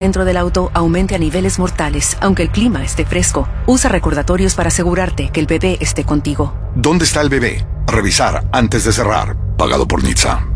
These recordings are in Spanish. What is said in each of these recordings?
dentro del auto aumente a niveles mortales, aunque el clima esté fresco. Usa recordatorios para asegurarte que el bebé esté contigo. ¿Dónde está el bebé? Revisar antes de cerrar. Pagado por Nizza.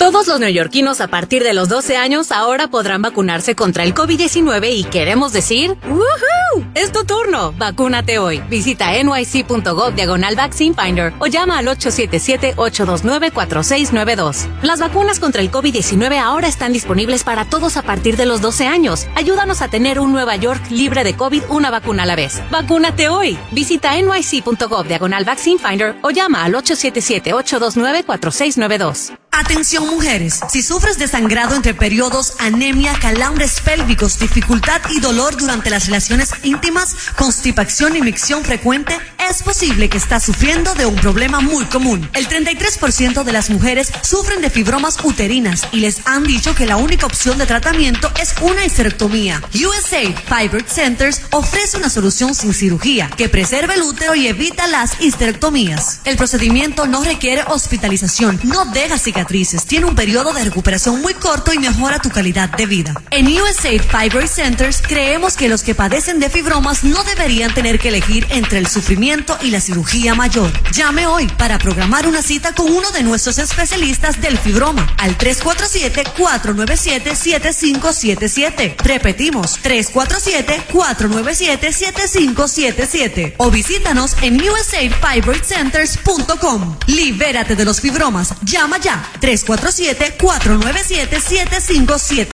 Todos los neoyorquinos a partir de los 12 años ahora podrán vacunarse contra el COVID-19 y queremos decir ¡Woohoo! Es tu turno. Vacúnate hoy. Visita nyc.gov diagonal vaccine finder o llama al 877-829-4692. Las vacunas contra el COVID-19 ahora están disponibles para todos a partir de los 12 años. Ayúdanos a tener un Nueva York libre de COVID una vacuna a la vez. Vacúnate hoy. Visita nyc.gov diagonal vaccine finder o llama al 877-829-4692. Atención mujeres, si sufres de sangrado entre periodos, anemia, calambres pélvicos, dificultad y dolor durante las relaciones íntimas, constipación y micción frecuente, es posible que estás sufriendo de un problema muy común. El 33% de las mujeres sufren de fibromas uterinas y les han dicho que la única opción de tratamiento es una histerectomía. USA Fibroid Centers ofrece una solución sin cirugía que preserva el útero y evita las histerectomías. El procedimiento no requiere hospitalización, no deja cicatrices tiene un periodo de recuperación muy corto y mejora tu calidad de vida. En USAID Fibroid Centers creemos que los que padecen de fibromas no deberían tener que elegir entre el sufrimiento y la cirugía mayor. Llame hoy para programar una cita con uno de nuestros especialistas del fibroma al 347-497-7577. Repetimos, 347-497-7577. O visítanos en usaidfibroidcenters.com. Libérate de los fibromas. Llama ya 347-497-757.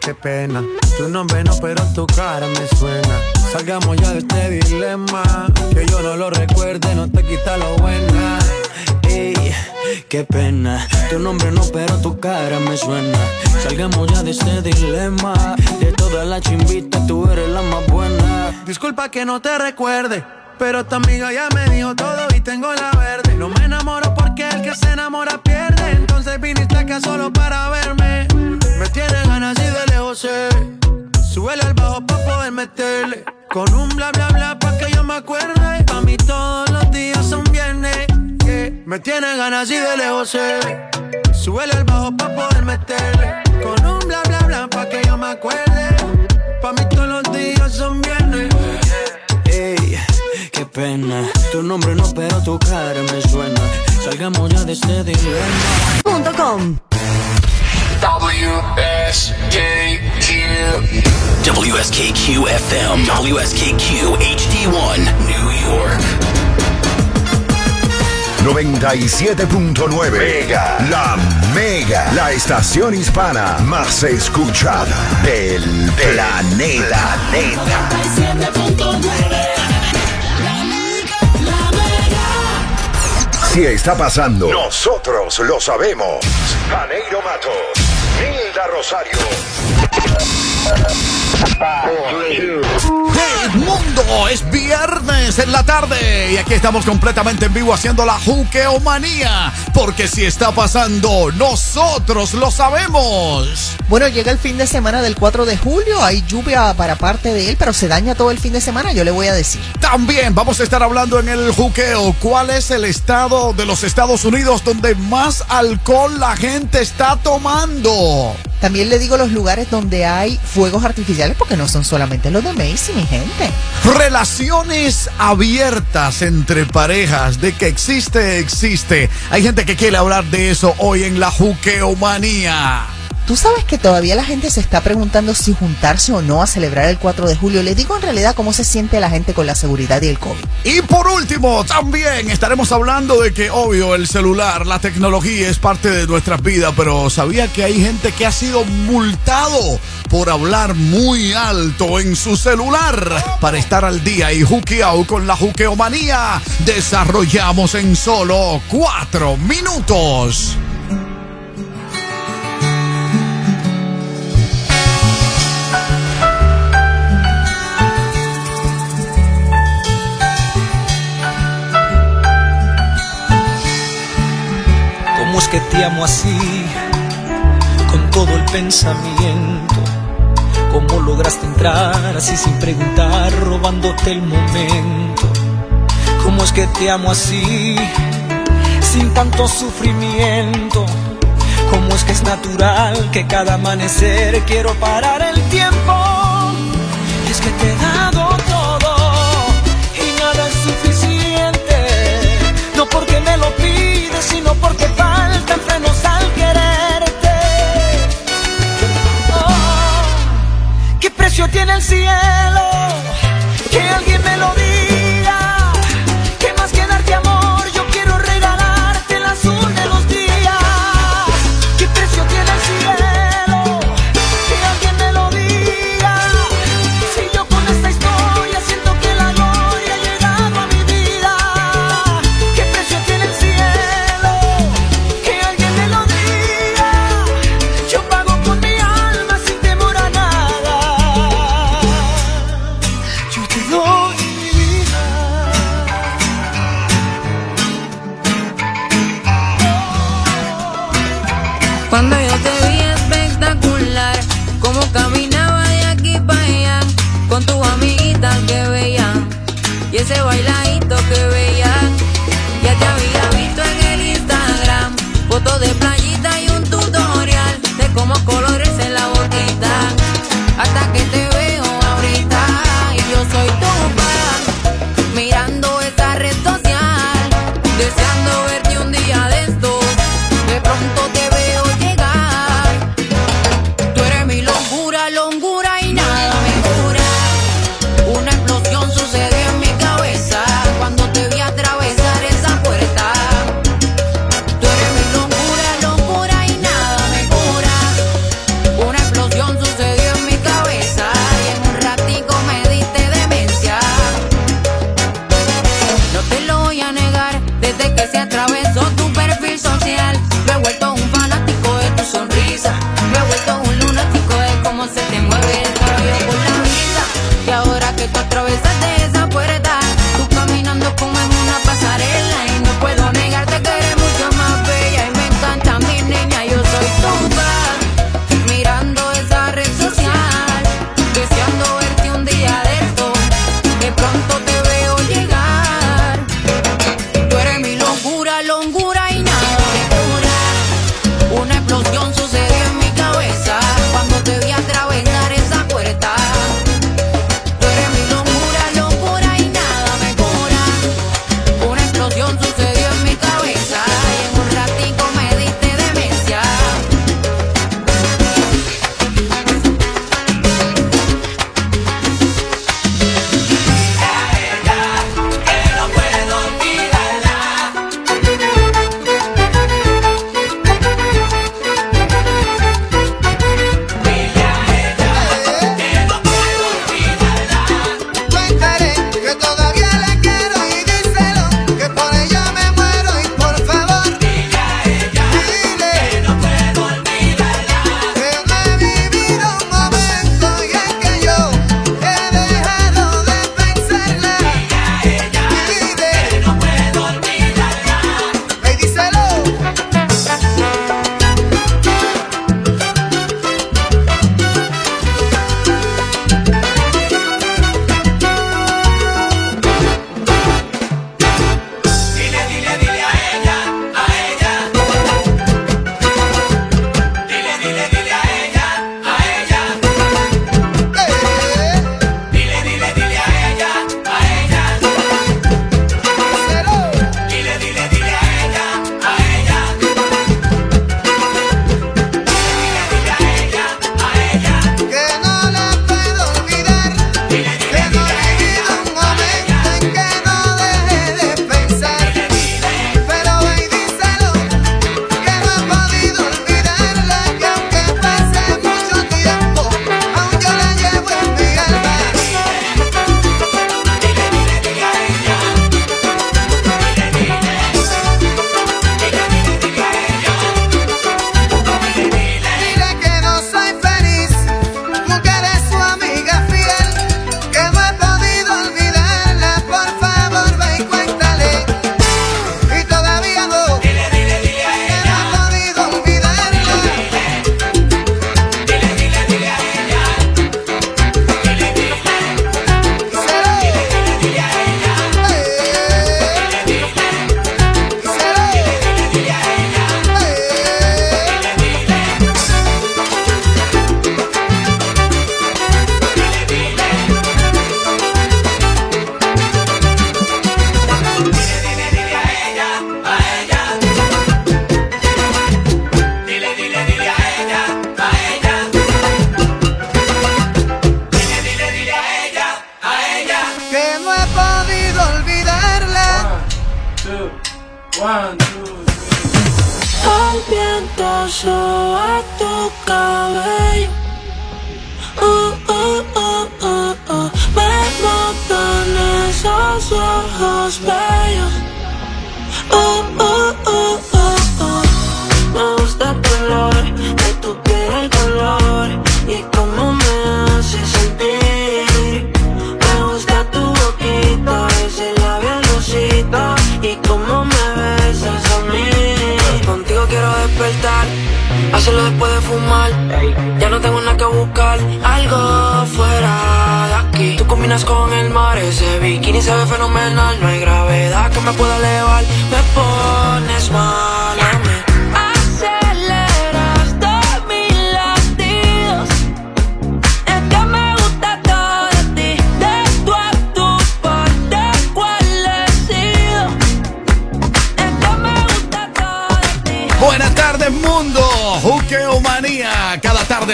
Qué pena, tu nombre no, pero tu cara me suena. Salgamos ya de este dilema, que yo no lo recuerde, no te quita lo buena. Ey, qué pena, tu nombre no, pero tu cara me suena. Salgamos ya de este dilema, de todas las chimbitas tú eres la más buena. Disculpa que no te recuerde. Pero tu amiga ya me dijo todo y tengo la verde. No me enamoro porque el que se enamora pierde. Entonces viniste acá solo para verme. Me tiene ganas y de lejos sé. Súbele al bajo pa' poder meterle. Con un bla bla bla pa' que yo me acuerde. Pa' mí todos los días son viernes. Me tiene ganas y de lejos sé. Súbele al bajo pa' poder meterle. Con un bla bla bla pa' que yo me acuerde. Pa' mí todos los días son viernes. Pena. Tu nombre no, pero tu cara me suena. Salgamos ya de este dilema. Punto com. WSKQ. WSKQ FM. WSKQ HD1. New York. 97.9 Mega. La Mega. La estación hispana más escuchada del planeta. Si está pasando, nosotros lo sabemos. Janeiro Matos, Hilda Rosario. ¡Hey mundo! Es viernes en la tarde y aquí estamos completamente en vivo haciendo la juqueomanía. Porque si está pasando, nosotros lo sabemos. Bueno, llega el fin de semana del 4 de julio, hay lluvia para parte de él, pero se daña todo el fin de semana, yo le voy a decir. También vamos a estar hablando en el juqueo cuál es el estado de los Estados Unidos donde más alcohol la gente está tomando. También le digo los lugares donde hay fuegos artificiales porque no son solamente los de Macy, mi gente. Relaciones abiertas entre parejas, de que existe, existe. Hay gente que quiere hablar de eso hoy en la juqueomanía. Tú sabes que todavía la gente se está preguntando si juntarse o no a celebrar el 4 de julio. Le digo en realidad cómo se siente la gente con la seguridad y el COVID. Y por último, también estaremos hablando de que, obvio, el celular, la tecnología es parte de nuestras vidas, pero ¿sabía que hay gente que ha sido multado por hablar muy alto en su celular? Para estar al día y juqueado con la juqueomanía, desarrollamos en solo cuatro minutos. Te amo así? Con todo el pensamiento. ¿Cómo lograste entrar así sin preguntar, robándote el momento? ¿Cómo es que te amo así? Sin tanto sufrimiento. ¿Cómo es que es natural que cada amanecer quiero parar el tiempo. Y es que te he dado todo y nada es suficiente. No porque me lo pides, sino porque Oh, ¿Qué precio tiene el cielo? Que alguien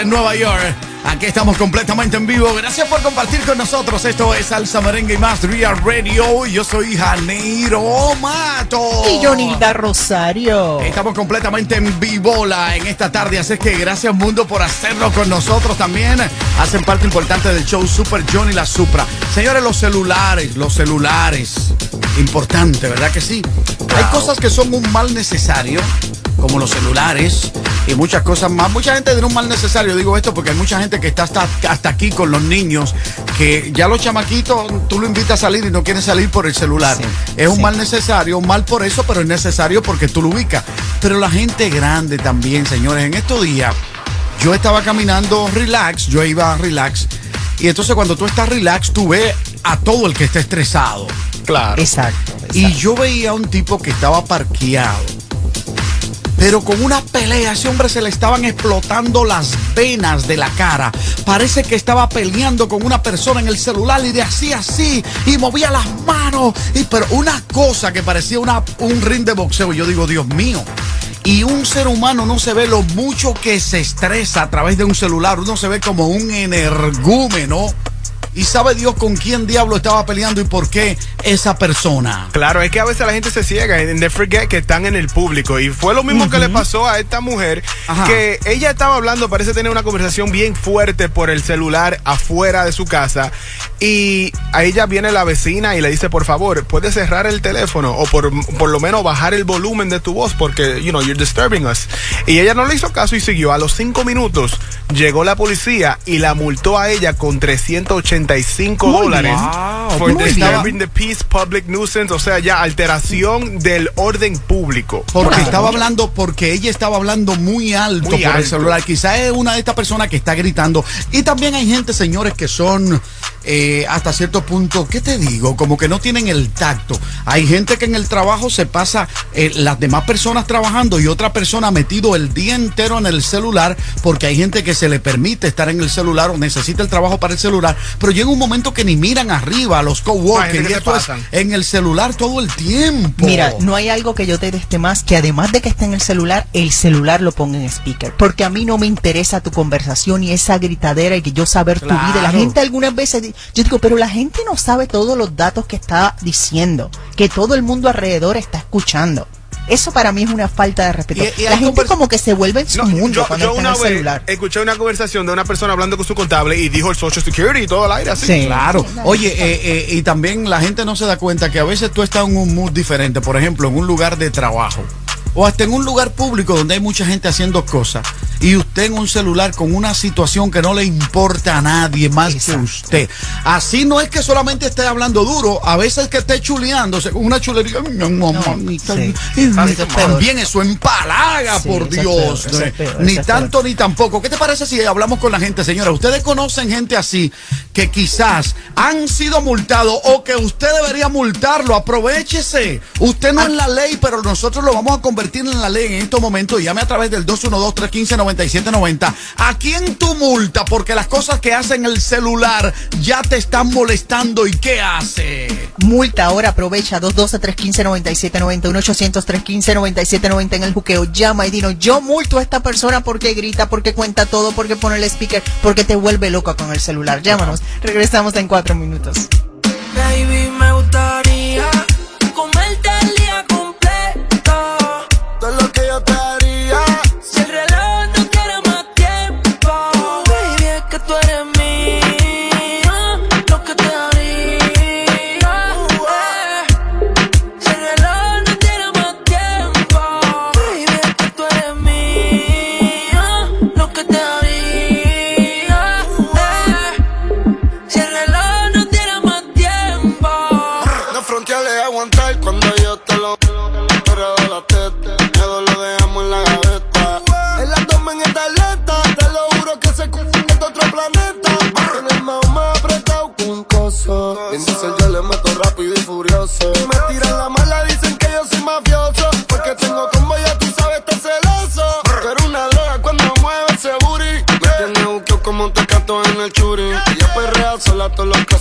en Nueva York. Aquí estamos completamente en vivo. Gracias por compartir con nosotros. Esto es Salsa Merengue y más Real Radio. Yo soy Janeiro Mato. Y Jonilda Rosario. Estamos completamente en vivola en esta tarde, así que gracias mundo por hacerlo con nosotros también. Hacen parte importante del show Super John y la Supra. Señores, los celulares, los celulares. Importante, ¿verdad que sí? Hay cosas que son un mal necesario, como los celulares y muchas cosas más. Mucha gente tiene un mal necesario, digo esto porque hay mucha gente que está hasta, hasta aquí con los niños, que ya los chamaquitos, tú lo invitas a salir y no quieren salir por el celular. es un mal necesario, un mal por eso, pero es necesario porque tú lo ubicas. Pero la gente grande también, señores, en estos días yo estaba caminando relax, yo iba relax. Y entonces cuando tú estás relax, tú ves a todo el que está estresado. Claro. Exacto. Y yo veía a un tipo que estaba parqueado. Pero con una pelea, ese hombre se le estaban explotando las venas de la cara. Parece que estaba peleando con una persona en el celular y de así así. Y movía las manos. Y, pero una cosa que parecía una, un ring de boxeo. Yo digo, Dios mío. Y un ser humano no se ve lo mucho que se estresa a través de un celular. Uno se ve como un energúmeno. Y sabe Dios con quién diablo estaba peleando y por qué esa persona. Claro, es que a veces la gente se ciega y they forget que están en el público. Y fue lo mismo que le pasó a esta mujer, Ajá. que ella estaba hablando, parece tener una conversación bien fuerte por el celular afuera de su casa. Y a ella viene la vecina y le dice, por favor, puedes cerrar el teléfono o por, por lo menos bajar el volumen de tu voz porque, you know, you're disturbing us. Y ella no le hizo caso y siguió. A los cinco minutos llegó la policía y la multó a ella con 385 Muy dólares. Muy bien. disturbing the peace, public nuisance, o sea, ya alteración del orden público. Porque estaba hablando, porque ella estaba hablando muy alto Muy por el celular. Quizás es una de estas personas que está gritando. Y también hay gente, señores, que son eh, hasta cierto punto, ¿qué te digo? Como que no tienen el tacto. Hay gente que en el trabajo se pasa eh, las demás personas trabajando y otra persona metido el día entero en el celular porque hay gente que se le permite estar en el celular o necesita el trabajo para el celular, pero llega un momento que ni miran arriba a los coworkers y se esto es en el celular todo el tiempo. Mira, no hay algo que yo te deste más que además de que esté en el celular, el celular lo ponga en speaker. Porque a mí no me interesa tu conversación y esa gritadera y que yo saber tu vida. La Claro. gente algunas veces, yo digo, pero la gente no sabe todos los datos que está diciendo, que todo el mundo alrededor está escuchando. Eso para mí es una falta de respeto. Y- y la gente convers- como que se vuelve en su No, mundo yo, cuando yo está en una el vez celular. escuché una conversación de una persona hablando con su contable y dijo el Social Security y todo al aire así. Sí. Claro. Oye, eh, eh, y también la gente no se da cuenta que a veces tú estás en un mood diferente, por ejemplo, en un lugar de trabajo. O hasta en un lugar público donde hay mucha gente haciendo cosas y usted en un celular con una situación que no le importa a nadie más que usted. Así no es que solamente esté hablando duro, a veces que esté chuleándose con una chulería. También eso empalaga, Sí, por es Dios. peor, eso es peor, ni tanto ni tampoco. ¿Qué te parece si hablamos con la gente, señora? Ustedes conocen gente así que quizás han sido multados o que usted debería multarlo. Aprovechese. Usted no es la ley, pero nosotros lo vamos a convertir en la ley en estos momentos. Llame a través del 212-315-9790. ¿A quién tú multa? Porque las cosas que hace en el celular ya te están molestando. ¿Y qué hace? Multa ahora, aprovecha 212-315-9790, 1-800-315-9790 en el juqueo. Llama y dinos, yo multo a esta persona porque grita, porque cuenta todo, porque pone el speaker, porque te vuelve loca con el celular. Llámanos. Regresamos en cuatro minutos. Baby,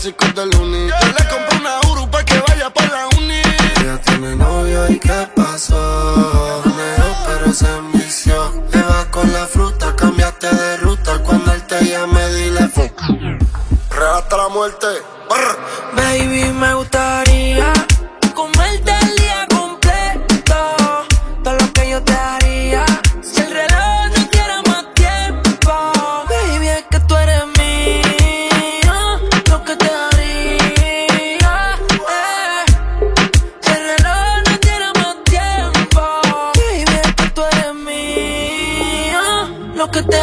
clásicos del uni. Yo le compré una Uru pa' que vaya pa' la uni. Ella tiene novio y qué pasó. Neo, pero se envició. Te vas con la fruta, cambiaste de ruta. Cuando él te llame, dile fuck. Real la muerte. que te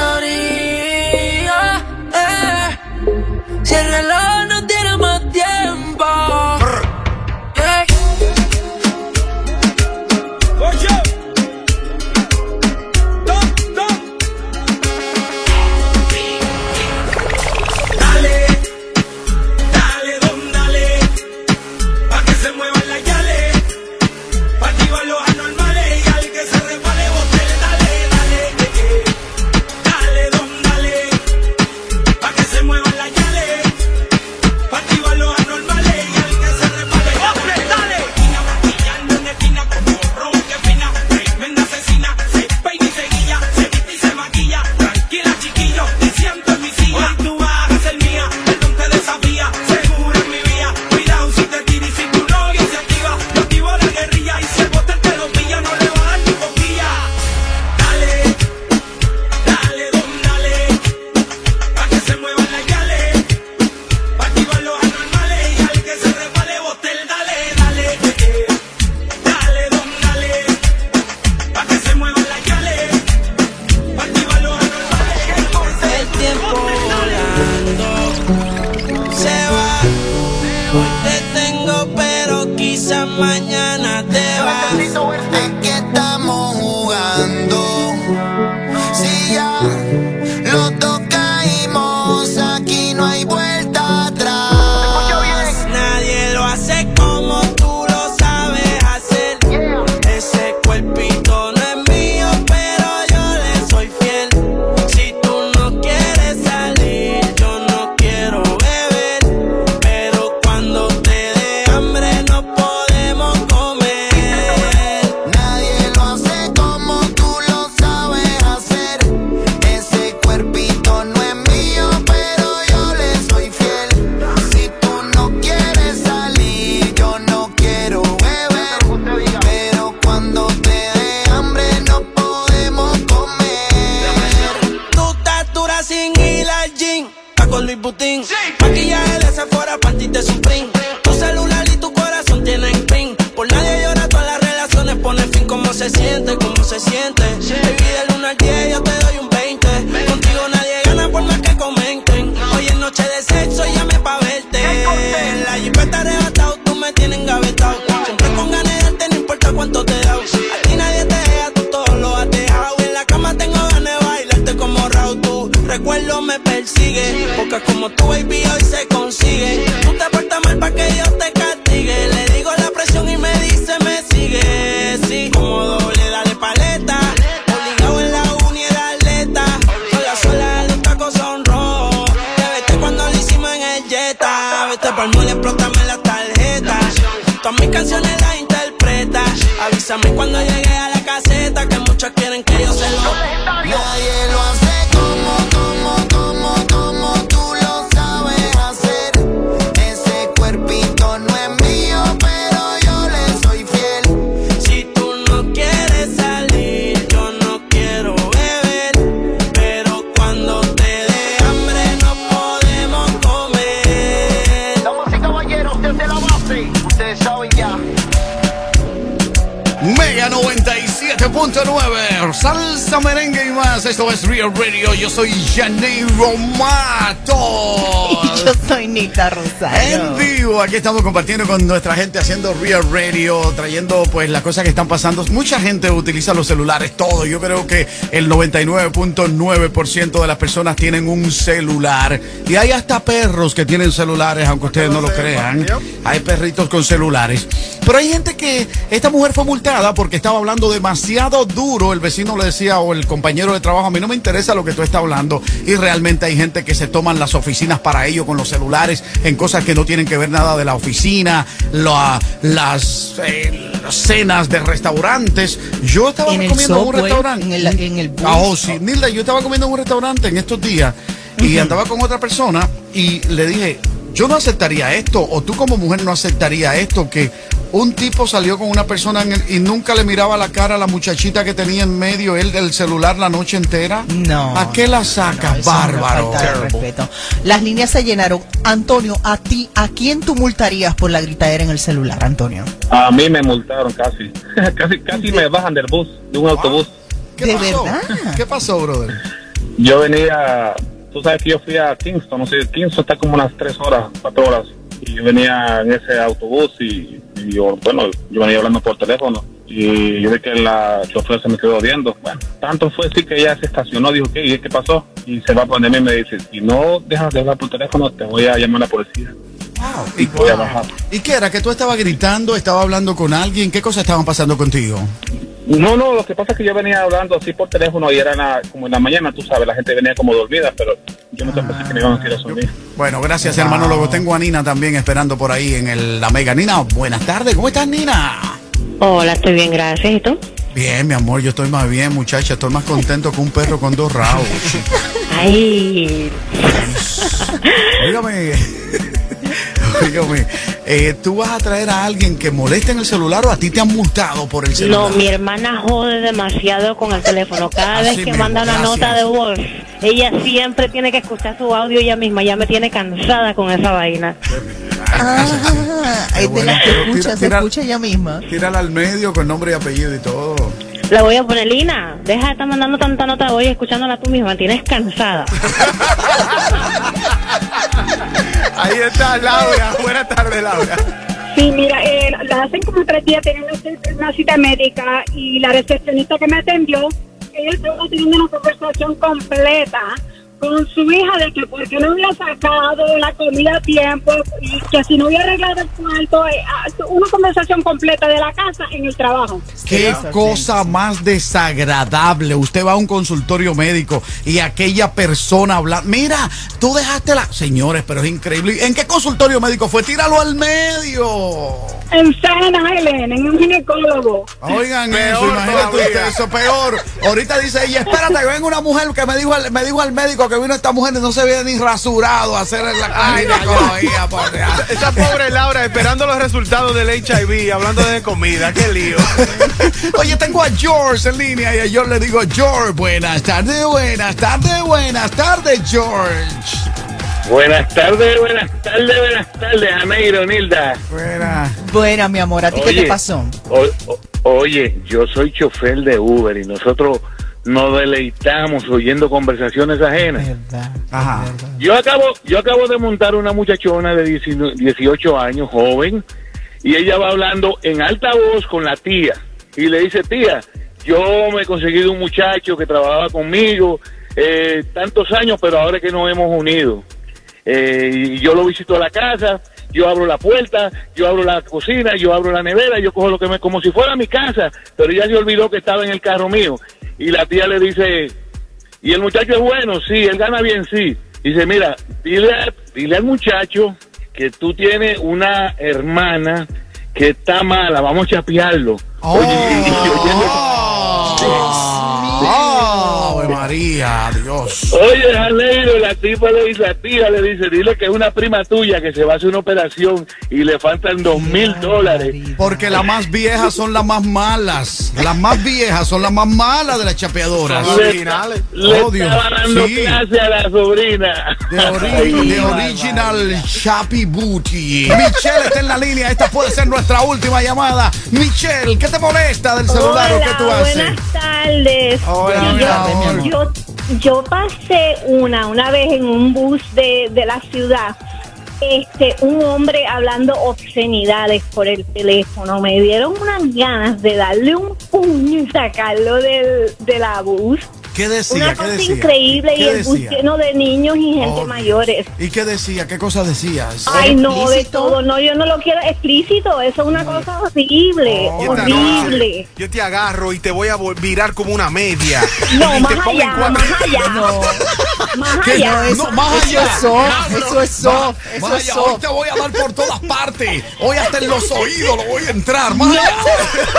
10 days 97.9 Salsa Merengue y más. Esto es Real Radio. Yo soy Janeiro Mato. Y yo soy Nita Rosario. En vivo, aquí estamos compartiendo con nuestra gente haciendo Real Radio, trayendo pues las cosas que están pasando. Mucha gente utiliza los celulares, todo. Yo creo que el 99.9% de las personas tienen un celular. Y hay hasta perros que tienen celulares, aunque ustedes no lo crean. Hay perritos con celulares. Pero hay gente que esta mujer fue multada porque estaba hablando de demasiado duro, el vecino le decía o el compañero de trabajo, a mí no me interesa lo que tú estás hablando. Y realmente hay gente que se toman las oficinas para ello con los celulares en cosas que no tienen que ver nada de la oficina, eh, las cenas de restaurantes. Yo estaba comiendo en un restaurante. En el, ah, oh, sí. Nilda, yo estaba comiendo en un restaurante en estos días y andaba con otra persona y le dije, yo no aceptaría esto, o tú como mujer no aceptaría esto, que un tipo salió con una persona en el- y nunca le miraba la cara a la muchachita que tenía en medio él del celular la noche entera. No. ¿A qué la saca, una bárbaro? falta de respeto. Las líneas se llenaron. Antonio, a ti, ¿a quién tú multarías por la gritadera en el celular, Antonio? A mí me multaron casi. casi casi me bajan del bus, de un autobús. ¿Qué ¿De pasó? verdad? ¿Qué pasó, brother? Yo venía, tú sabes que yo fui a Kingston, no sé, Kingston está como unas tres horas, cuatro horas. Y yo venía en ese autobús y, y yo, bueno, yo venía hablando por teléfono. Y yo vi que la chofer se me quedó viendo. Bueno, tanto fue así que ella se estacionó, dijo, ¿qué? ¿Y qué pasó? Y se va a poner y me dice, si no dejas de hablar por teléfono, te voy a llamar a la policía. ¿Y, voy a bajar. ¿Y qué era? ¿Que tú estabas gritando, estabas hablando con alguien? ¿Qué cosas estaban pasando contigo? No, no, lo que pasa es que yo venía hablando así por teléfono y era la- como en la mañana, tú sabes, la gente venía como dormida, pero yo no pensé que me iban a decir eso a mí. Bueno, gracias, hermano. Luego tengo a Nina también esperando por ahí en el, la Mega. Nina, buenas tardes. ¿Cómo estás, Nina? Hola, estoy bien, gracias. ¿Y tú? Bien, mi amor, yo estoy más bien, muchacha. Estoy más contento que un perro con dos rabos. Ay, Dígame, dígame, eh, ¿tú vas a traer a alguien que moleste en el celular o a ti te han multado por el no, celular? mi hermana jode demasiado con el teléfono. Cada Así vez que mismo, manda una gracias. nota de voz, ella siempre tiene que escuchar su audio ella misma. Ya me tiene cansada con esa vaina. Ah, es de las que Pero escucha, tira- se tira- escucha ella misma. Tírala al medio con nombre y apellido y todo. Le voy a poner, Lina, deja de estar mandando tanta nota de voz y escuchándola tú misma. Tienes cansada. Ahí está Laura. Buenas tardes, Laura. Sí, mira, eh, la hacen como tres días, tienen una cita médica y la recepcionista que me atendió, ella estaba teniendo una conversación completa con su hija de que por qué no había sacado la comida a tiempo y que si no había arreglado el cuarto, eh, ah, una conversación completa de la casa en el trabajo. Qué cosa más desagradable. Usted va a un consultorio médico y aquella persona habla. Mira, tú dejaste la. Señores, pero es increíble. ¿En qué consultorio médico fue? Tíralo al medio. En San Helen, en un ginecólogo. Oigan Peor eso, imagínate todavía. usted, eso peor. Ahorita dice ella, espérate, que venga una mujer que me dijo, al- me dijo al médico que vino esta mujer y no se ve ni rasurado a hacer la ginecología, por Dios. Esa pobre Laura esperando los resultados del HIV, hablando de comida, qué lío. Oye, tengo a George en línea y a George le digo, George, buenas tardes, buenas tardes, buenas tardes, George. Buenas tardes, buenas tardes, buenas tardes, Ameiro, Nilda. Buena. Buena, mi amor, ¿a ti qué te pasó? o- o- oye, yo soy chofer de Uber y nosotros nos deleitamos oyendo conversaciones ajenas. Ajá. Yo acabo, yo acabo de montar una muchachona de 19 18 años, joven, y ella va hablando en alta voz con la tía y le dice, tía, yo me he conseguido un muchacho que trabajaba conmigo eh, tantos años, pero ahora es que nos hemos unido. Eh, y yo lo visito a la casa, yo abro la puerta, yo abro la cocina, yo abro la nevera, yo cojo lo que me, como si fuera mi casa, pero ella se olvidó que estaba en el carro mío. Y la tía le dice, y el muchacho es bueno, sí, él gana bien, sí. Dice, mira, dile, dile al muchacho que tú tienes una hermana que está mala, vamos a chapearlo. Oye, y- y oyendo- ¡Ave María, Dios! Oye, Janeiro, la tipa le dice, la tía le dice, dile que es una prima tuya que se va a hacer una operación y le faltan dos mil dólares. Porque las más viejas son las más malas. Las más viejas son las más malas de las chapeadoras. Le, le Oh, Dios. estaba dando Sí. clase a la sobrina. De, ori- de original Chappy Booty. Michelle está en la línea. Esta puede ser nuestra última llamada. Michelle, ¿qué te molesta del celular o qué tú haces? buenas tardes. Hola, mi amor. yo, yo pasé una, una vez en un bus de, de la ciudad, este, un hombre hablando obscenidades por el teléfono. Me dieron unas ganas de darle un puño y sacarlo del, de la bus. ¿Qué decía? Una ¿Qué cosa decía? increíble y ¿Qué el bus decía? lleno de niños y gente Ok. mayores. ¿Y qué decía? ¿Qué cosas decías? Ay, no, de todo. No, yo no lo quiero explícito. Eso es una cosa horrible, esta horrible. noche Yo te agarro y te voy a vol- virar como una media. No, Y más te pongo en allá, cuatro- más allá. Más ¿Qué? allá. No, más eso allá. es soft, Diablo. eso es soft, Más- eso más es allá. soft. Hoy te voy a dar por todas partes. Hoy hasta en los oídos lo voy a entrar. Más No, allá.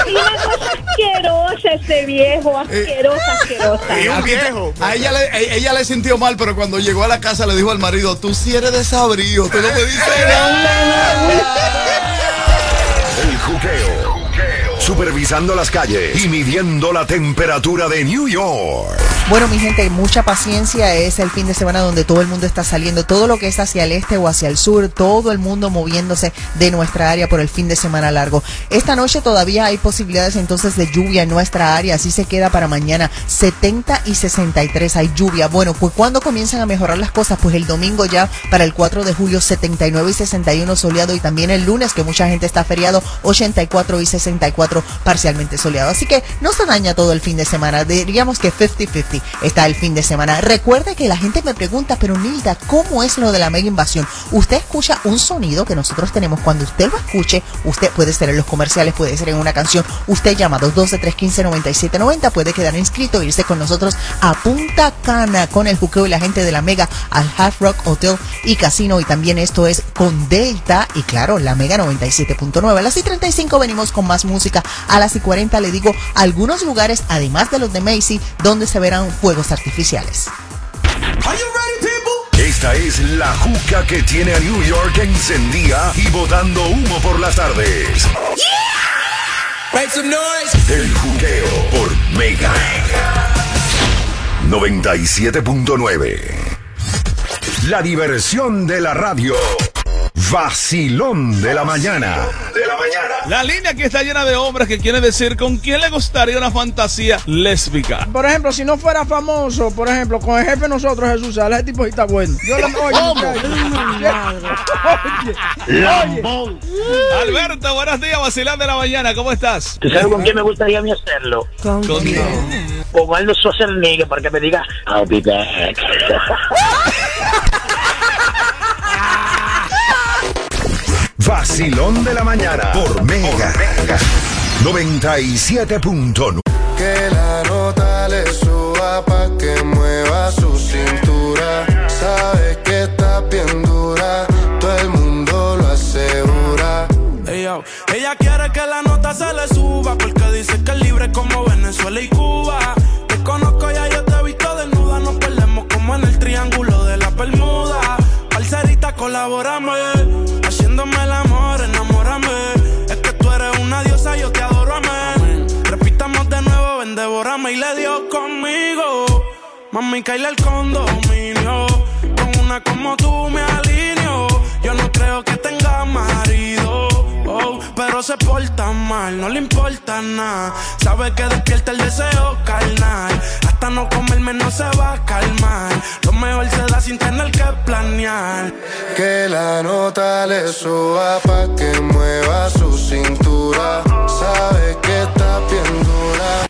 y una cosa asquerosa ese viejo, asquerosa, asquerosa. Y un viejo. A ella le, a ella le sintió mal, pero cuando llegó a la casa le dijo al marido, tú sí eres desabrío, tú no me dices El juqueo. Supervisando las calles y midiendo la temperatura de New York. Bueno, mi gente, mucha paciencia. Es el fin de semana donde todo el mundo está saliendo. Todo lo que es hacia el este o hacia el sur, todo el mundo moviéndose de nuestra área por el fin de semana largo. Esta noche todavía hay posibilidades entonces de lluvia en nuestra área. Así se queda para mañana 70 y 63. Hay lluvia. Bueno, pues cuando comienzan a mejorar las cosas, pues el domingo ya para el 4 de julio 79 y 61 soleado y también el lunes que mucha gente está feriado 84 y 64 parcialmente soleado. Así que no se daña todo el fin de semana. Diríamos que 50-50 está el fin de semana. Recuerde que la gente me pregunta, pero Nilda, ¿cómo es lo de la mega invasión? Usted escucha un sonido que nosotros tenemos. Cuando usted lo escuche, usted puede ser en los comerciales, puede ser en una canción. Usted llama 212-315-9790, puede quedar inscrito, irse con nosotros a Punta Cana con el juqueo y la gente de la mega al Hard Rock Hotel y Casino. Y también esto es con Delta y claro, la mega 97.9. A las y 35 venimos con más música. A las y 40 le digo algunos lugares, además de los de Macy, donde se verán fuegos artificiales. Esta es la juca que tiene a New York encendida y botando humo por las tardes. El juqueo por Mega. 97.9. La diversión de la radio. Vacilón de la mañana. De la mañana. La línea aquí está llena de hombres que quieren decir con quién le gustaría una fantasía lésbica. Por ejemplo, si no fuera famoso, por ejemplo, con el jefe de nosotros, Jesús Sala, ese tipo está bueno. Yo le oye. Oye, oye. Alberto, buenos días, vacilón de la mañana, ¿cómo estás? ¿Tú sabes con quién me gustaría a mí hacerlo? ¿Con quién? Con Arnold Schwarzenegger para que me diga I'll be back. Vacilón de la mañana por Mega. 97.9. Que la nota le suba pa' que mueva Mami, caíle el condominio. Con una como tú me alineo. Yo no creo que tenga marido. oh, pero se porta mal, no le importa nada. Sabe que despierta el deseo carnal. Hasta no comerme no se va a calmar. Lo mejor se da sin tener que planear. Que la nota le suba pa' que mueva su cintura. Sabes que está bien dura.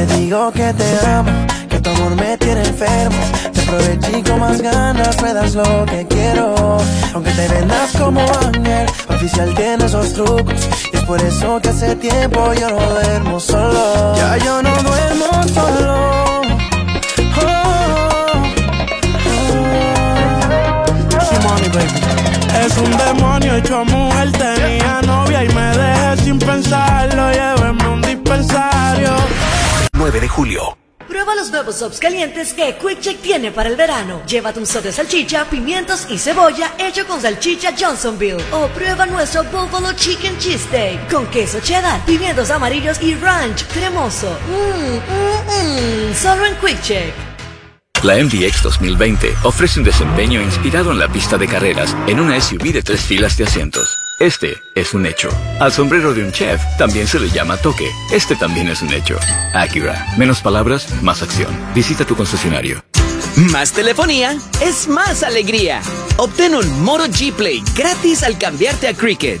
Te digo que te amo, que tu amor me tiene enfermo, te aproveché con más ganas me das lo que quiero. Aunque te vendas como ángel, oficial tiene esos trucos. Y es por eso que hace tiempo yo no duermo solo. Ya yo no duermo solo. Money, baby. Es un demonio hecho mujer, tenía novia y me dejé sin pensarlo. Llévenme un dispensario. 9 de julio. Prueba los nuevos sops calientes que Quick Check tiene para el verano. Llévate un sop de salchicha, pimientos y cebolla hecho con salchicha Johnsonville. O prueba nuestro Buffalo Chicken Cheesesteak con queso cheddar, pimientos amarillos y ranch cremoso. Mmm, mmm, mmm. Solo en Quick Check. La MDX 2020 ofrece un desempeño inspirado en la pista de carreras en una SUV de tres filas de asientos. Este es un hecho. Al sombrero de un chef también se le llama toque. Este también es un hecho. Acura. Menos palabras, más acción. Visita tu concesionario. Más telefonía es más alegría. Obtén un Moto G Play gratis al cambiarte a Cricket.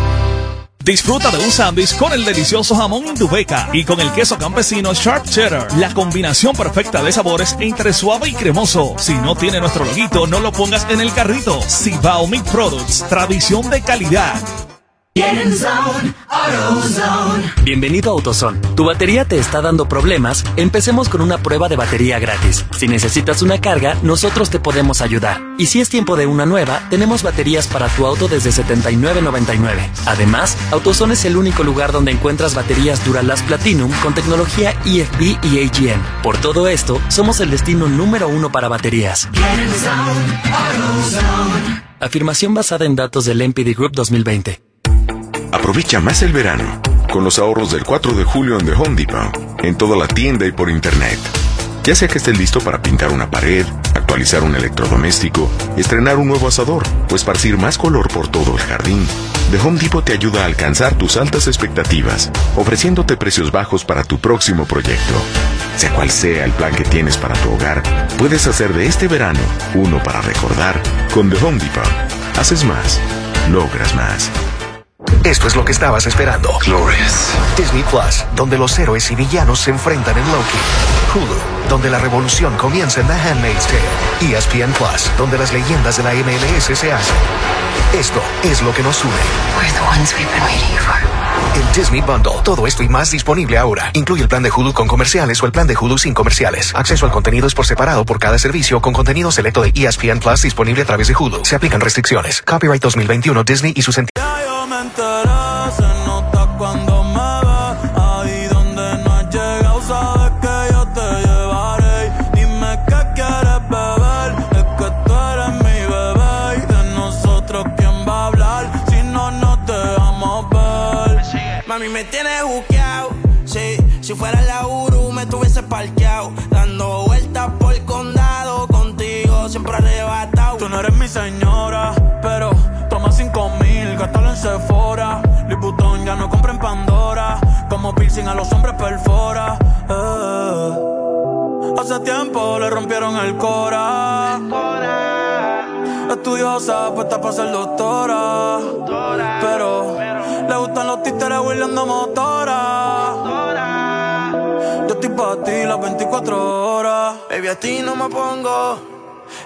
Disfruta de un sándwich con el delicioso jamón Indubeca y con el queso campesino Sharp Cheddar. La combinación perfecta de sabores entre suave y cremoso. Si no tiene nuestro loguito, no lo pongas en el carrito. Cibao Meat Products, tradición de calidad. Bienvenido a AutoZone. ¿Tu batería te está dando problemas? Empecemos con una prueba de batería gratis. Si necesitas una carga, nosotros te podemos ayudar. Y si es tiempo de una nueva, tenemos baterías para tu auto desde $79.99. Además, AutoZone es el único lugar donde encuentras baterías Duralast Platinum con tecnología EFB y AGM. Por todo esto, somos el destino número uno para baterías. Afirmación basada en datos del MPD Group 2020. Aprovecha más el verano con los ahorros del 4 de julio en The Home Depot, en toda la tienda y por internet. Ya sea que estés listo para pintar una pared, actualizar un electrodoméstico, estrenar un nuevo asador o esparcir más color por todo el jardín, The Home Depot te ayuda a alcanzar tus altas expectativas, ofreciéndote precios bajos para tu próximo proyecto. Sea cual sea el plan que tienes para tu hogar, puedes hacer de este verano uno para recordar con The Home Depot. Haces más, logras más. Esto es lo que estabas esperando. Glorious. Disney Plus, donde los héroes y villanos se enfrentan en Loki. Hulu, donde la revolución comienza en The Handmaid's Tale. ESPN Plus, donde las leyendas de la MLS se hacen. Esto es lo que nos une. El Disney Bundle. Todo esto y más disponible ahora. Incluye el plan de Hulu con comerciales o el plan de Hulu sin comerciales. Acceso al contenido es por separado por cada servicio con contenido selecto de ESPN Plus disponible a través de Hulu. Se aplican restricciones. Copyright 2021 Disney y sus entidades. Se nota cuando piercing a los hombres perfora. Eh. Hace tiempo le rompieron el cora. Estudiosa, puesta para ser doctora. Pero le gustan los títeres huirleando motora. Yo estoy para ti las 24 horas. Baby, a ti no me pongo.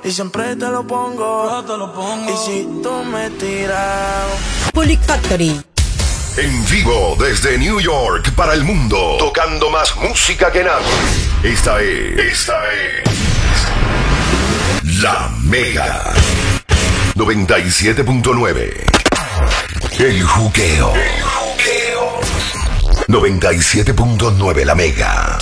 Y siempre te lo pongo. Y si tú me tiras. Public Factory. En vivo desde New York para el mundo, tocando más música que nadie. Esta es. Esta es. La Mega. 97.9. El juqueo. El juqueo. 97.9 La Mega.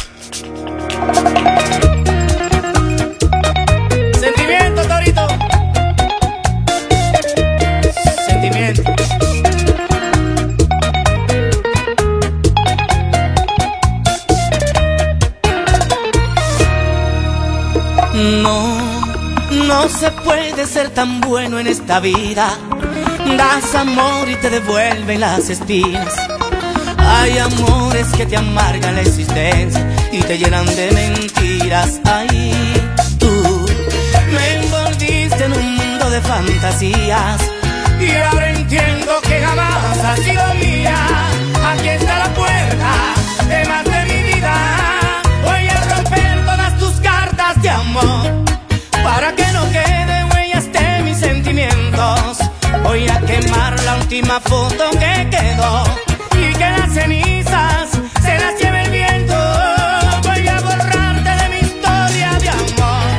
No, no se puede ser tan bueno en esta vida. Das amor y te devuelven las espinas. Hay amores que te amargan la existencia y te llenan de mentiras. Ahí tú me envolviste en un mundo de fantasías y ahora entiendo que jamás ha sido mía. Aquí está la puerta. Te amor para que no quede huellas de mis sentimientos. Voy a quemar la última foto que quedó y que las cenizas se las lleve el viento. Voy a borrarte de mi historia de amor.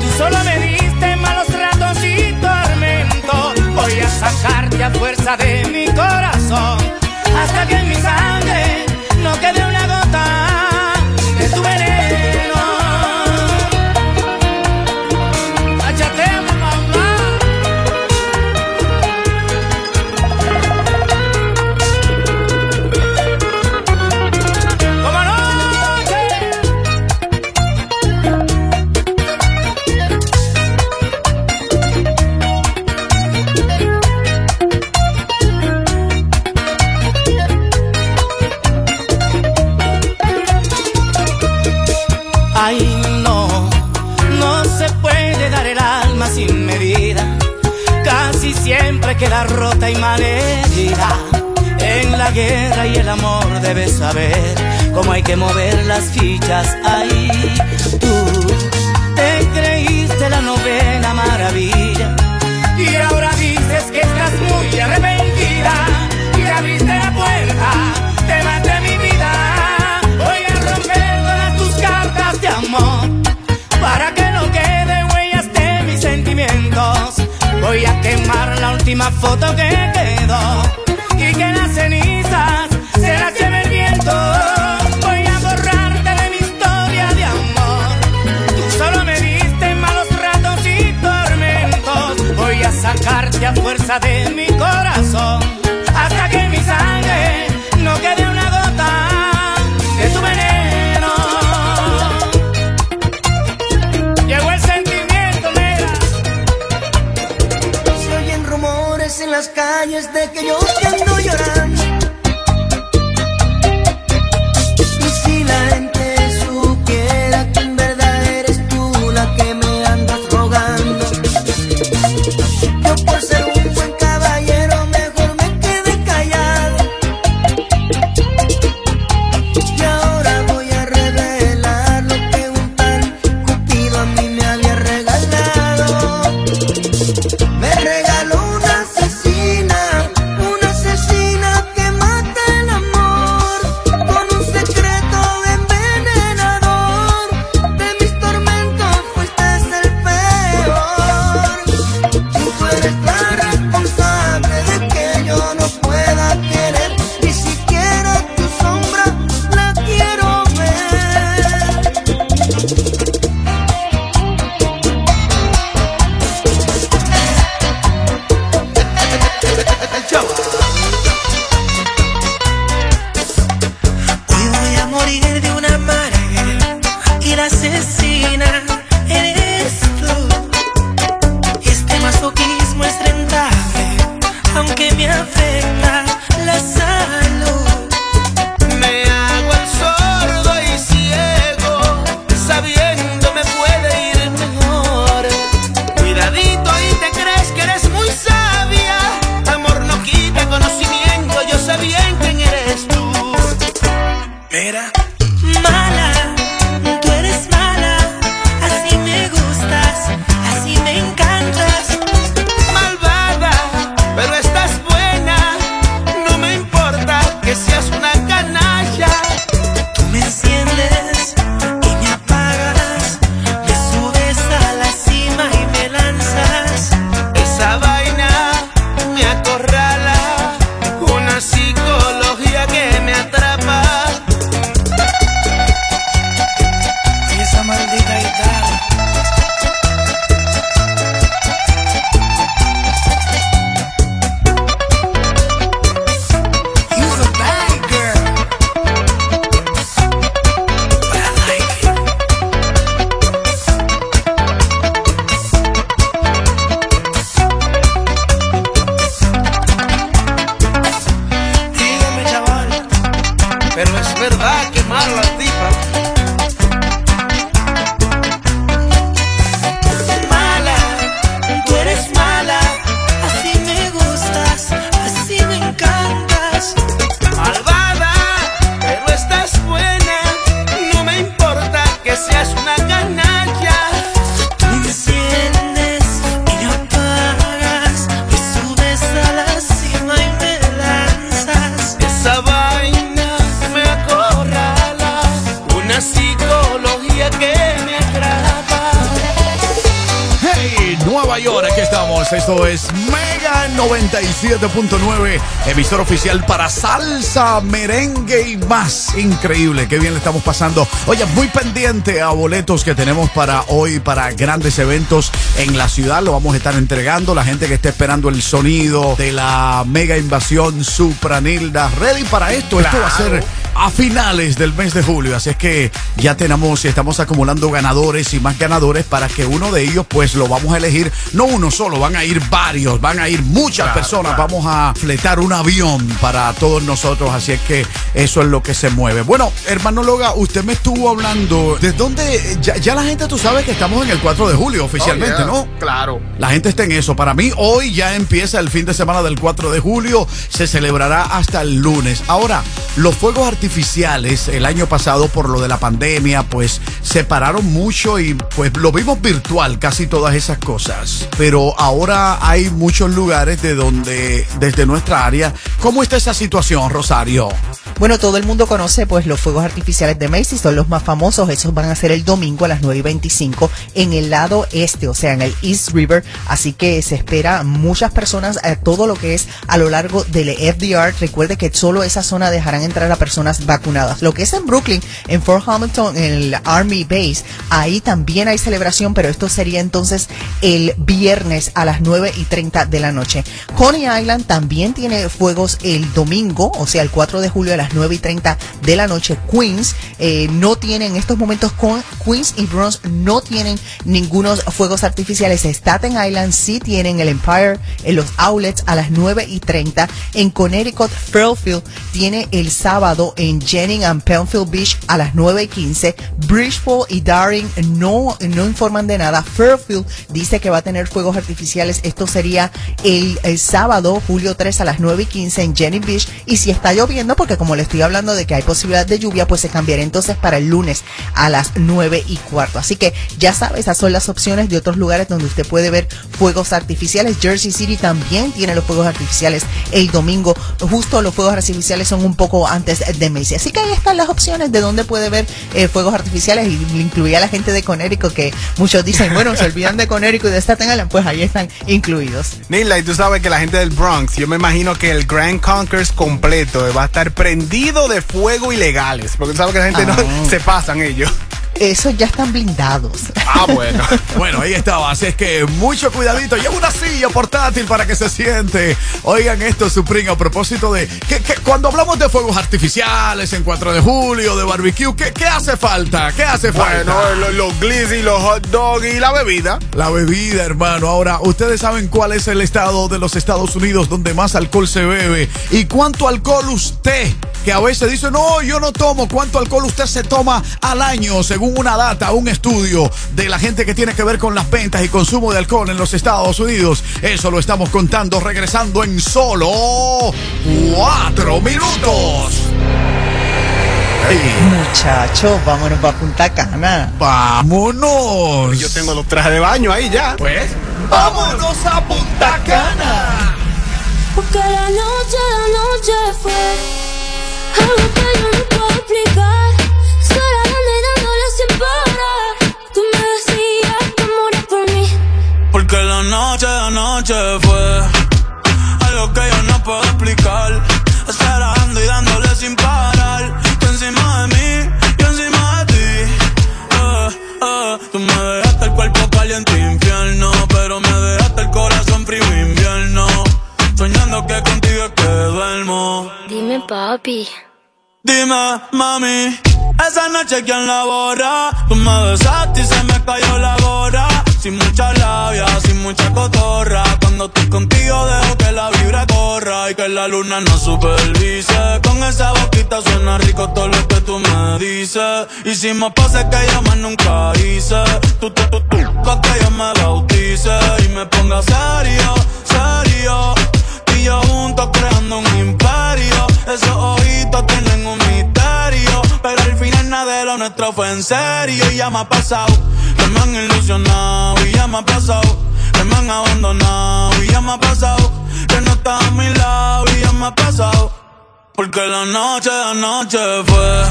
Tú solo me diste malos ratos y tormento. Voy a sacarte a fuerza de mi corazón hasta que en mis y el amor debes saber cómo hay que mover las fichas ahí. Tú te creíste la novena maravilla y ahora dices que estás muy arrepentida y abriste la puerta, te vas de mi vida. Voy a romper todas tus cartas de amor para que no quede huellas de mis sentimientos. Voy a quemar la última foto que quedó. Estamos. Esto es Mega 97.9, emisor oficial para salsa, merengue y más. Increíble, qué bien le estamos pasando. Oye, muy pendiente a boletos que tenemos para hoy, para grandes eventos en la ciudad. Lo vamos a estar entregando. La gente que esté esperando el sonido de la mega invasión Supranilda. Ready para esto. Esto va a ser a finales del mes de julio. Así es que ya tenemos y estamos acumulando ganadores y más ganadores para que uno de ellos, pues lo vamos a elegir. No uno solo, van a ir varios, van a ir muchas Claro, personas. claro. Vamos a fletar un avión para todos nosotros. Así es que eso es lo que se mueve. Bueno, hermano Loga, usted me estuvo hablando. ¿De dónde? Ya, ya la gente, tú sabes que estamos en el 4 de julio oficialmente, Oh, yeah. ¿no? Claro. La gente está en eso. Para mí, hoy ya empieza el fin de semana del 4 de julio. Se celebrará hasta el lunes. Ahora, los fuegos artificiales el año pasado por lo de la pandemia, pues se pararon mucho y pues lo vimos virtual, casi todas esas cosas. Pero ahora hay muchos lugares de donde, desde nuestra área, ¿cómo está esa situación, Rosario? Bueno, todo el mundo conoce pues los fuegos artificiales de Macy's, son los más famosos. Esos van a ser el domingo a las 9 y 25 en el lado este, o sea, en el East River. Así que se espera muchas personas, eh, todo lo que es a lo largo del FDR. Recuerde que solo esa zona dejarán entrar a personas vacunadas. Lo que es en Brooklyn, en Fort Hamilton, en el Army Base, ahí también hay celebración, pero esto sería entonces el viernes a las 9 y 30 de la noche. Coney Island también tiene fuegos el domingo, o sea, el 4 de julio a las 9 y 30 de la noche. Queens eh, no tiene en estos momentos, Queens y Bronx no tienen ningunos fuegos artificiales. Staten Island sí tienen el Empire en los outlets a las 9 y 30. En Connecticut, Fairfield tiene el sábado en Jennings and Penfield Beach a las 9 y 15. Bridgeport y Darien no, no informan de nada. Fairfield dice que va a tener fuegos artificiales. Esto sería el, el sábado, julio 3 a las 9 y 15 en Jennings Beach. Y si está lloviendo, porque como le estoy hablando de que hay posibilidad de lluvia, pues se cambiará entonces para el lunes a las 9 y cuarto. Así que ya sabe, esas son las opciones de otros lugares donde usted puede ver fuegos artificiales. Jersey City también tiene los fuegos artificiales el domingo. Justo los fuegos artificiales son un poco antes de Así que ahí están las opciones de dónde puede ver eh, fuegos artificiales y incluía a la gente de Connecticut que muchos dicen, bueno, se olvidan de Connecticut y de Staten Island, pues ahí están incluidos. Nila, y tú sabes que la gente del Bronx, yo me imagino que el Grand Conquers completo va a estar prendido de fuego ilegales. Porque tú sabes que la gente Ah. no se pasan ellos. Esos ya están blindados. Ah, bueno. Bueno, ahí estaba. Así es que mucho cuidadito. Lleva una silla portátil para que se siente. Oigan esto, Supreme, a propósito de que, que cuando hablamos de fuegos artificiales en 4 de julio, de barbecue, ¿qué, qué hace falta? ¿Qué hace falta? Bueno, los, los glizzy, los hot dogs y la bebida. La bebida, hermano. Ahora, ustedes saben cuál es el estado de los Estados Unidos donde más alcohol se bebe. ¿Y cuánto alcohol usted, que a veces dice, no, yo no tomo, cuánto alcohol usted se toma al año, según una data, un estudio de la gente que tiene que ver con las ventas y consumo de alcohol en los Estados Unidos? Eso lo estamos contando regresando en solo cuatro minutos. Muchachos, vámonos para Punta Cana. Vámonos. Yo tengo los trajes de baño ahí ya. Pues, vámonos a Punta Cana. Porque la noche, la noche fue algo que yo no puedo explicar. Noche, la noche fue algo que yo no puedo explicar. Acelerando y dándole sin parar. Tú encima de mí, yo encima de ti. Eh, eh, tú me dejaste el cuerpo caliente infierno, pero me dejaste el corazón frío invierno. Soñando que contigo es que duermo. Dime, papi. Dime, mami, esa noche quién la borra. Tú me besaste y se me cayó la gorra. Sin mucha labia, sin mucha cotorra. Cuando estoy contigo dejo que la vibra corra y que la luna no supervise. Con esa boquita suena rico todo lo que tú me dices. Me pasa que yo más nunca hice. Tú, tú, tú, tú, pa' que yo me bautice y me ponga serio, serio. Y yo juntos creando un imperio. Esos ojitos tienen un misterio. Pero al final nada de lo nuestro fue en serio. Y ya me ha pasado me han ilusionado. Y ya me ha pasado que me han abandonado. Y ya me ha pasado que no estás a mi lado. Y ya me ha pasado. Porque la noche, la noche fue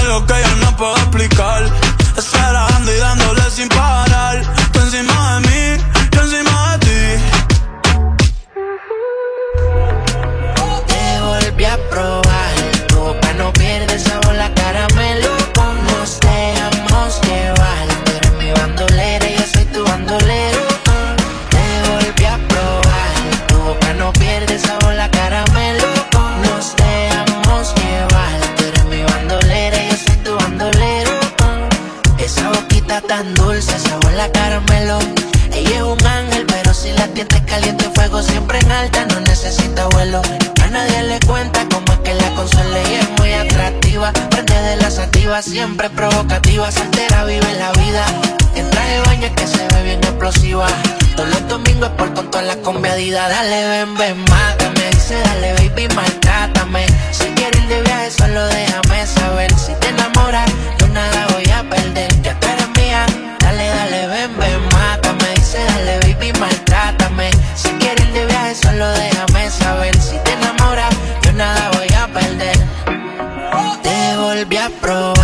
algo que yo no puedo explicar. Acelerando y dándole sin parar. Tú encima de mí, yo encima en alta, no necesita vuelo. A nadie le cuenta cómo es que la consuela y es muy atractiva. Prende de las sativa, siempre provocativa. Soltera vive la vida. En traje baño que se ve bien explosiva. Todos los domingos por con todas las combiadidas. Dale, ven, ven, mátame. Dice, dale, baby, maltrátame. Si quieres ir de viaje, solo déjame saber. Si te enamoras, yo nada a probar.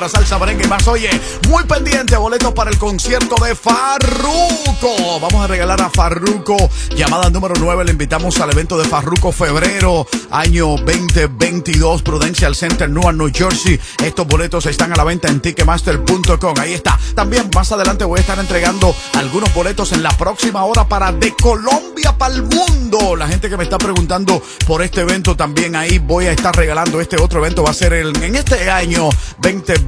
Para salsa, merengue y más. Oye, muy pendiente, boletos para el concierto de Farruko. Vamos a regalar a Farruko. Llamada número 9, le invitamos al evento de Farruko febrero, año 2022, Prudential Center, Newark, New Jersey. Estos boletos están a la venta en ticketmaster.com. Ahí está. También más adelante voy a estar entregando algunos boletos en la próxima hora para de Colombia para el mundo. La gente que me está preguntando por este evento también ahí voy a estar regalando este otro evento. Va a ser el, en este año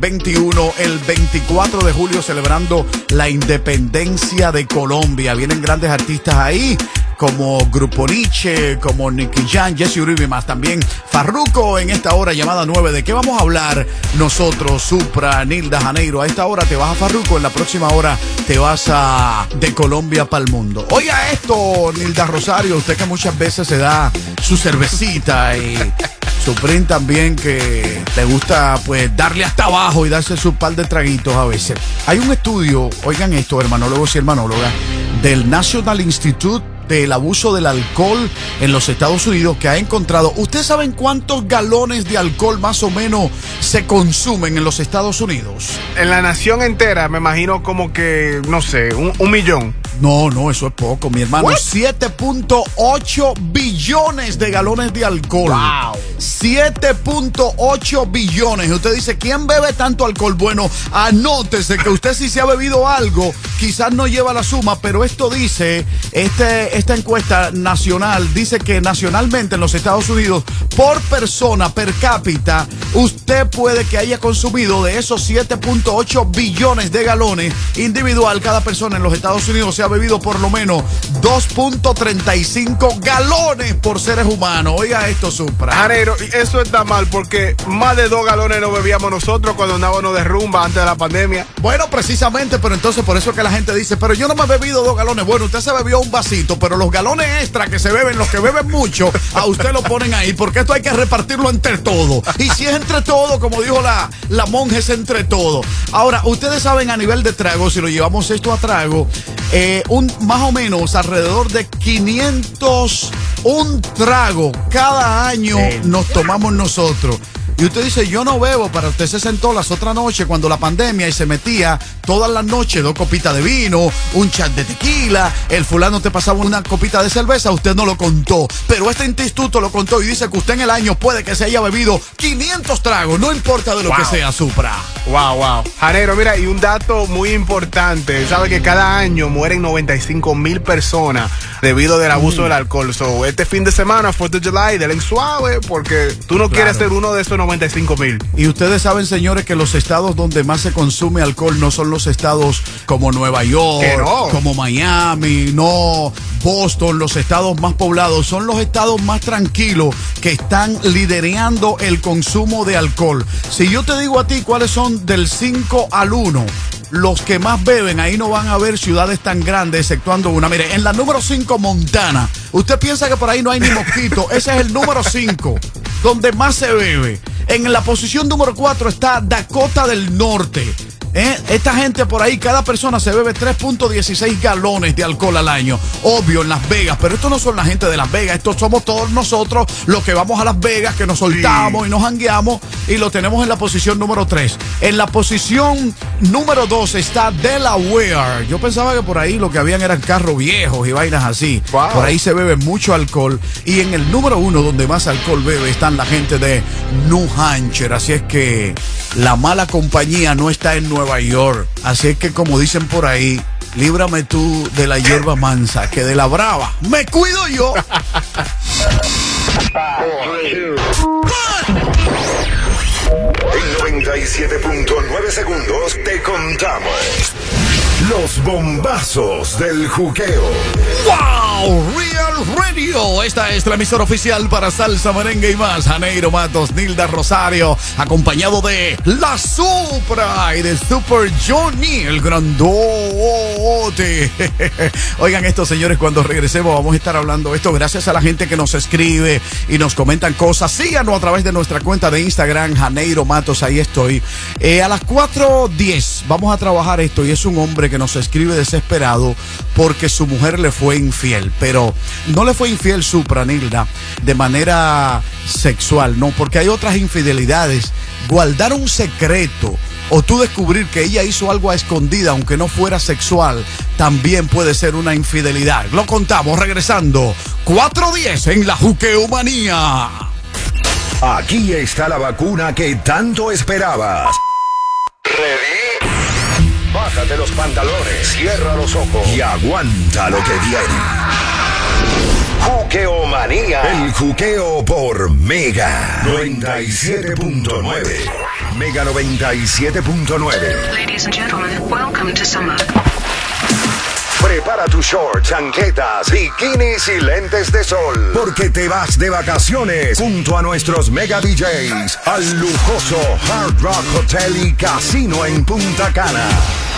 2021, el 24 de julio, celebrando la independencia de Colombia. Vienen grandes artistas ahí como Grupo Nietzsche, como Nicky Jan, Jesse Uribe más. También Farruko en esta hora llamada 9. ¿De qué vamos a hablar nosotros, Supra, Nilda, Janeiro? A esta hora te vas a Farruko, en la próxima hora te vas a de Colombia para el mundo. Oiga esto, Nilda Rosario, usted que muchas veces se da su cervecita y Suprin también que te gusta pues darle hasta abajo y darse su par de traguitos a veces. Hay un estudio, oigan esto, hermanólogos y hermanólogas, del National Institute del abuso del alcohol en los Estados Unidos que ha encontrado. ¿Ustedes saben cuántos galones de alcohol más o menos se consumen en los Estados Unidos? En la nación entera, me imagino como que, no sé, un, un millón. No, no, eso es poco, mi hermano. 7.8 billones de galones de alcohol. Wow. 7.8 billones. Y usted dice, ¿quién bebe tanto alcohol? Bueno, anótese que usted si se ha bebido algo, quizás no lleva la suma, pero esto dice, este, esta encuesta nacional dice que nacionalmente en los Estados Unidos, por persona, per cápita, usted puede que haya consumido de esos 7.8 billones de galones individual, cada persona en los Estados Unidos se ha bebido por lo menos 2.35 galones por seres humanos. Oiga esto, Supra. Janero, eso está mal porque más de dos galones no bebíamos nosotros cuando andábamos de rumba antes de la pandemia. Bueno, precisamente, pero entonces por eso es que la gente dice, pero yo no me he bebido dos galones. Bueno, usted se bebió un vasito, pero los galones extra que se beben, los que beben mucho, a usted lo ponen ahí, porque esto hay que repartirlo entre todos. Y si es entre todos, como dijo la, la monja, es entre todos. Ahora, ustedes saben a nivel de trago, si lo llevamos esto a trago, eh, un, más o menos alrededor de 500, un trago cada año nos tomamos nosotros. Y usted dice, yo no bebo, para usted se sentó las otras noches cuando la pandemia y se metía todas las noches dos copitas de vino, un chat de tequila, el fulano te pasaba una copita de cerveza, usted no lo contó. Pero este instituto lo contó y dice que usted en el año puede que se haya bebido 500 tragos, no importa de lo que sea, Supra. Wow, wow. Janero, mira, y un dato muy importante. Sabe que cada año mueren 95 mil personas debido del abuso del alcohol. So, este fin de semana, 4 de July, denle suave porque tú no quieres ser uno de esos 95 mil. Y ustedes saben, señores, que los estados donde más se consume alcohol no son los estados como Nueva York, no. como Miami, no, Boston, los estados más poblados, son los estados más tranquilos que están liderando el consumo de alcohol. Si yo te digo a ti cuáles son del 5 al 1, los que más beben, ahí no van a haber ciudades tan grandes, exceptuando una. Mire, en la número 5, Montana. Usted piensa que por ahí no hay ni mosquito. Ese es el número 5, donde más se bebe. En la posición número 4 está Dakota del Norte. ¿Eh? Esta gente por ahí, cada persona se bebe 3.16 galones de alcohol al año. Obvio, en Las Vegas, pero esto no son la gente de Las Vegas, estos somos todos nosotros los que vamos a Las Vegas, que nos soltamos y nos hangueamos y lo tenemos en la posición número 3. En la posición número 2 está Delaware. Yo pensaba que por ahí lo que habían eran carros viejos y vainas así. Por ahí se bebe mucho alcohol. Y en el número 1, donde más alcohol bebe, están la gente de New Hampshire. Así es que la mala compañía no está en Nueva York. Así es que como dicen por ahí, líbrame tú de la hierba mansa, que de la brava me cuido yo. En 97.9 segundos te contamos los bombazos del juqueo. ¡Wow! Real Radio. Esta es la emisora oficial para salsa, merengue y más. Janeiro Matos, Nilda Rosario, acompañado de La Supra y de Super Johnny, el grandote. Oigan esto, señores, cuando regresemos vamos a estar hablando esto gracias a la gente que nos escribe y nos comentan cosas. Síganos a través de nuestra cuenta de Instagram, Janeiro Matos, ahí estoy. Eh, a las 4.10 vamos a trabajar esto y es un hombre que nos escribe desesperado porque su mujer le fue infiel, pero no le fue infiel Supra, Nilda, de manera sexual, no, porque hay otras infidelidades. Guardar un secreto o tú descubrir que ella hizo algo a escondida, aunque no fuera sexual, también puede ser una infidelidad. Lo contamos regresando. 4.10 en la Juqueomanía. Aquí está la vacuna que tanto esperabas. Bájate los pantalones, cierra los ojos y aguanta lo que viene. Juqueomanía. El juqueo por Mega 97.9. Mega 97.9. Ladies and gentlemen, welcome to summer. Prepara tus shorts, chanquetas, bikinis y lentes de sol. Porque te vas de vacaciones junto a nuestros mega DJs al lujoso Hard Rock Hotel y Casino en Punta Cana.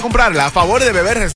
comprarla. A favor de beber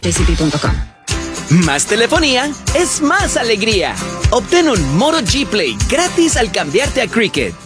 dura. Más telefonía es más alegría. Obtén un Moto G Play gratis al cambiarte a Cricket.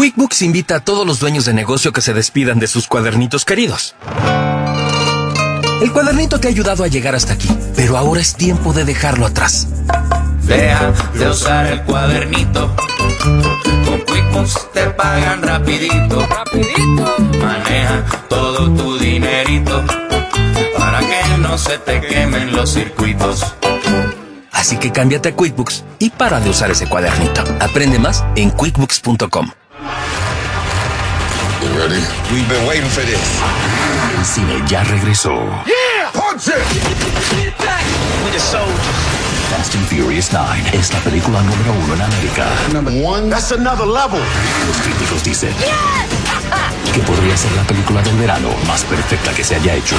QuickBooks invita a todos los dueños de negocio que se despidan de sus cuadernitos queridos. El cuadernito te ha ayudado a llegar hasta aquí, pero ahora es tiempo de dejarlo atrás. Deja de usar el cuadernito. Con QuickBooks te pagan rapidito. Rapidito. Maneja todo tu dinerito para que no se te quemen los circuitos. Así que cámbiate a QuickBooks y para de usar ese cuadernito. Aprende más en quickbooks.com. Ready? We've been waiting for this. El cine ya regresó. Yeah! Punch it! We the Fast and Furious 9 es la película número uno en América. Number one? That's another level. Los críticos dicen que podría ser la película del verano más perfecta que se haya hecho.